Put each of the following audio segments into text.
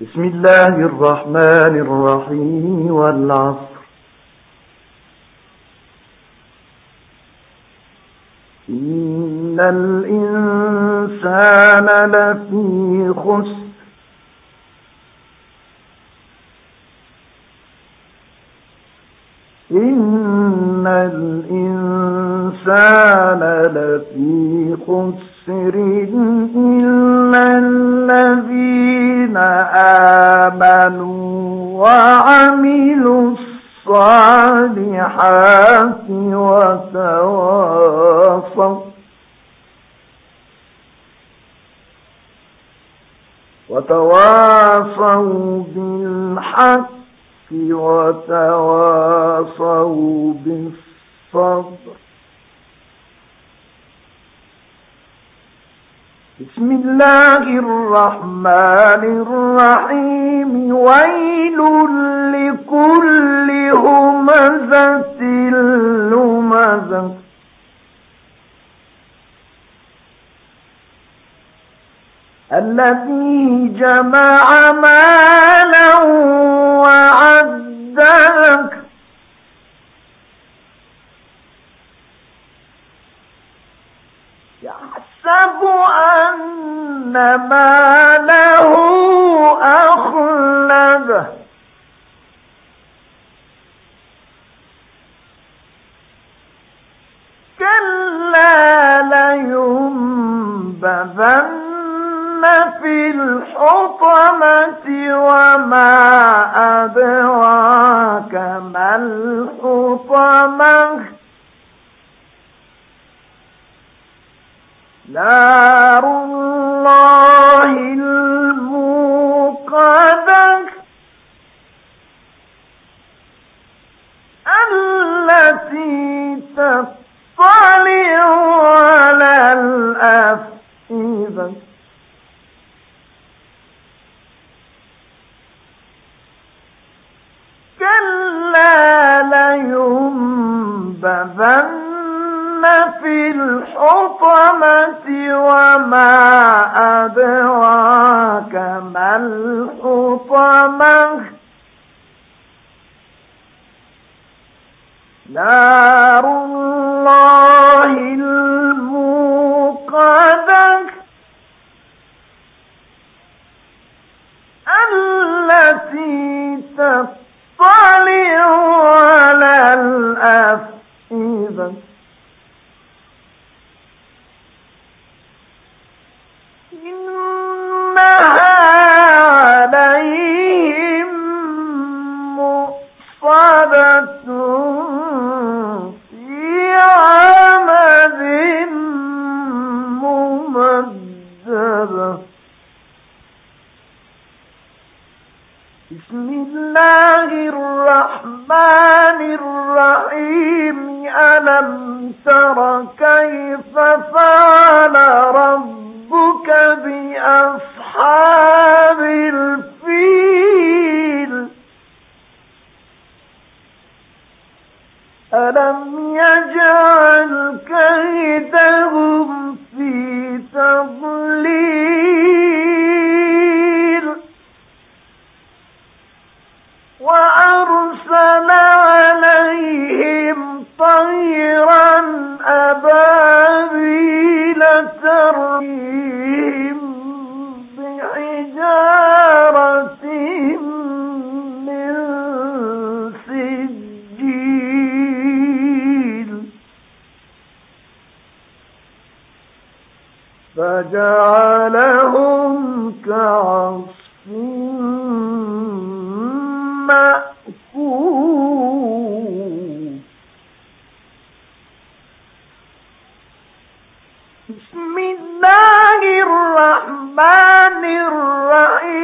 بسم الله الرحمن الرحيم والعصر. إن الإنسان لفي خسر. إن الإنسان لفي خسر إلا الذين وعملوا الصالحات وتواصوا. وتواصوا بالحق وتواصوا بالصبر. بسم الله الرحمن الرحيم. ويل لكل همزة لمزة. الذي جمع مالا لينبذن في الحطمة وما أدراك ما الحطمة نار الله الحطمة نار الله الموقدة التي تطلع على الأفئدة. ألم تر كيف فعل ربك بأصحاب الفيل ألم يجعل كيدهم في تضليل وأرسل فجعلهم كعصف مأكول. بسم الله الرحمن الرحيم.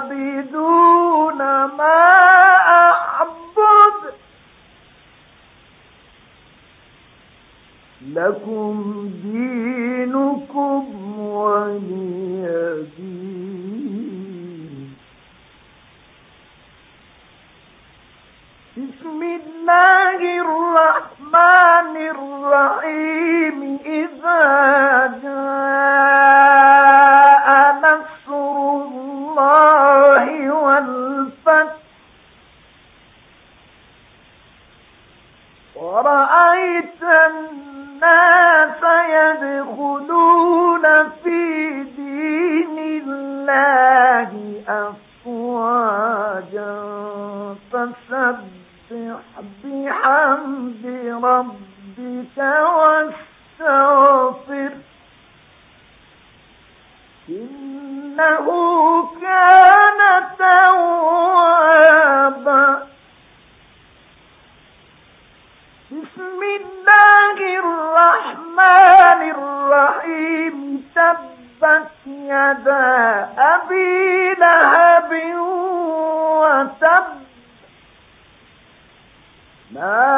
تعبدون ما أعبد. لكم دينكم ولي دين بسم الله الرحمن الرحيم. إذا أرأيت الناس يدخلون في دين الله أفواجا فسبح بحمد ربك واستغفر إنه كان توابا بسم الله الرحمن الرحيم. تبت يدا أبي لهب وتب. ما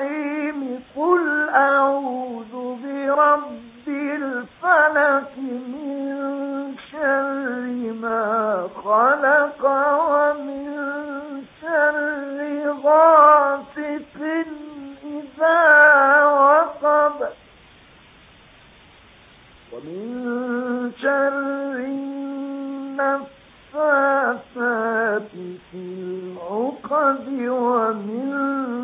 الرحيم قل أعوذ برب الفلك من شر ما خلق ومن شر غاسق إذا وقب ومن شر النفاثات في العقد ومن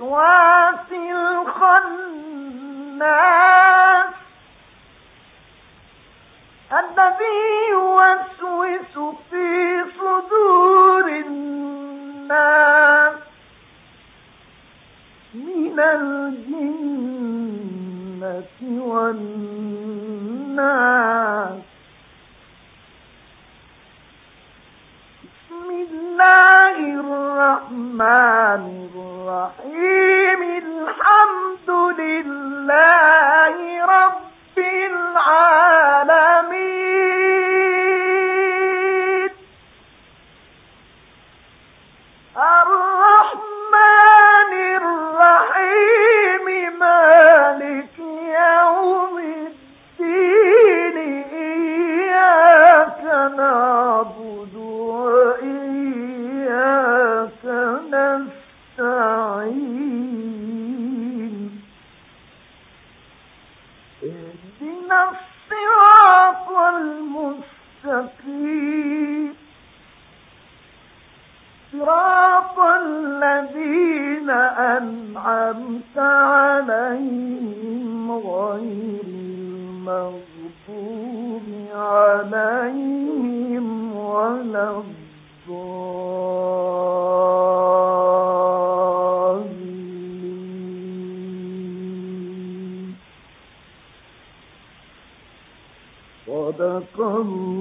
وسواس الخناس. في عليهم ولا الضالين. صدق الله.